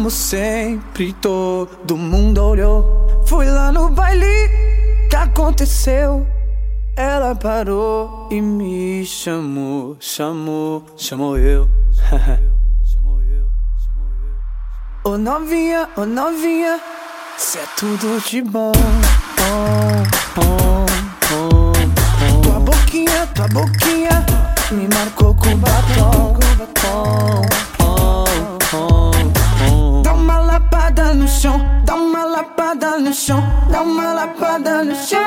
Como sempre todo mundo olhou. Fui lá no baile, que aconteceu? Ela parou e me chamou, chamou, chamou eu. Ô oh, novinha, ô oh, novinha, cê é tudo de bom. Oh, oh, oh, Tua boquinha, tua boquinha me marcou com batom no chão, dá uma lapada no chão. Dá uma lapada no chão,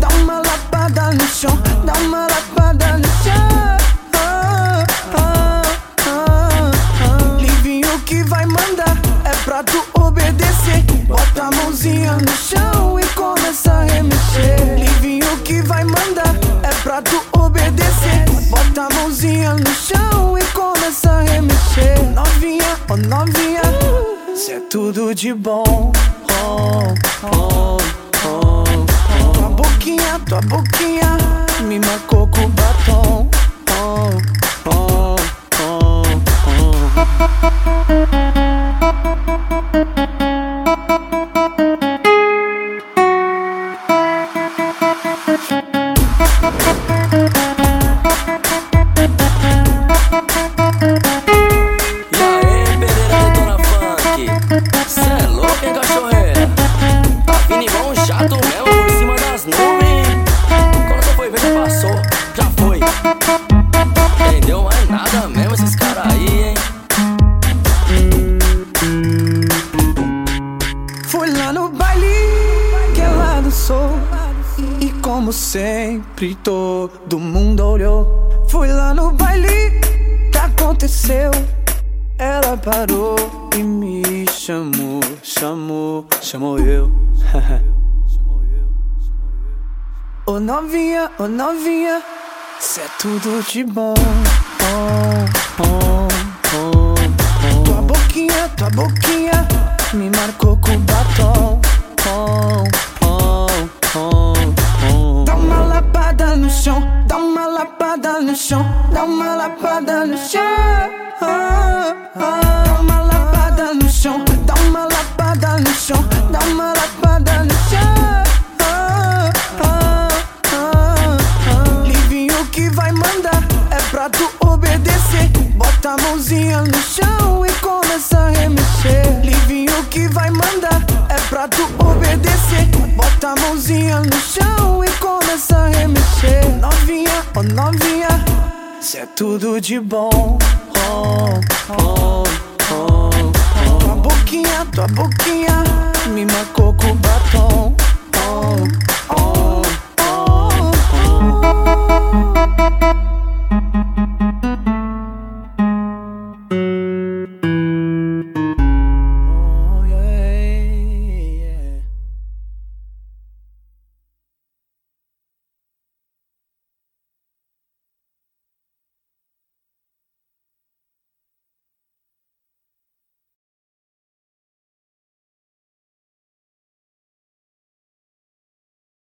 dá uma lapada no chão, dá uma lapada no chão. Livinho que vai mandar é pra tu obedecer. Bota a mãozinha no chão e começa a remexer. Livinho que vai mandar é pra tu obedecer. Bota a mãozinha no chão e começa a remexer. Novinha, oh novinha tudo de bom. Oh, oh, oh, oh. Tua boquinha, tua boquinha me marcou com batom. E como sempre, todo mundo olhou. Fui lá no baile, que aconteceu? Ela parou e me chamou, chamou, chamou eu. Ô oh, novinha, ô oh, novinha, cê é tudo de bom. Oh, oh. Tua boquinha, tua boquinha me marcou com batom. Oh, chão, dá uma lapada no chão. Dá uma lapada no chão, dá uma lapada no chão, dá uma lapada no chão. Livinho que vai mandar é pra tu. Bota a mãozinha no chão e começa a remexer. Livinho que vai mandar é pra tu obedecer. Bota a mãozinha no chão e começa a remexer. Novinha, oh novinha. Cê é tudo de bom. Oh, oh, oh, oh. Tua boquinha, tua boquinha me marcou com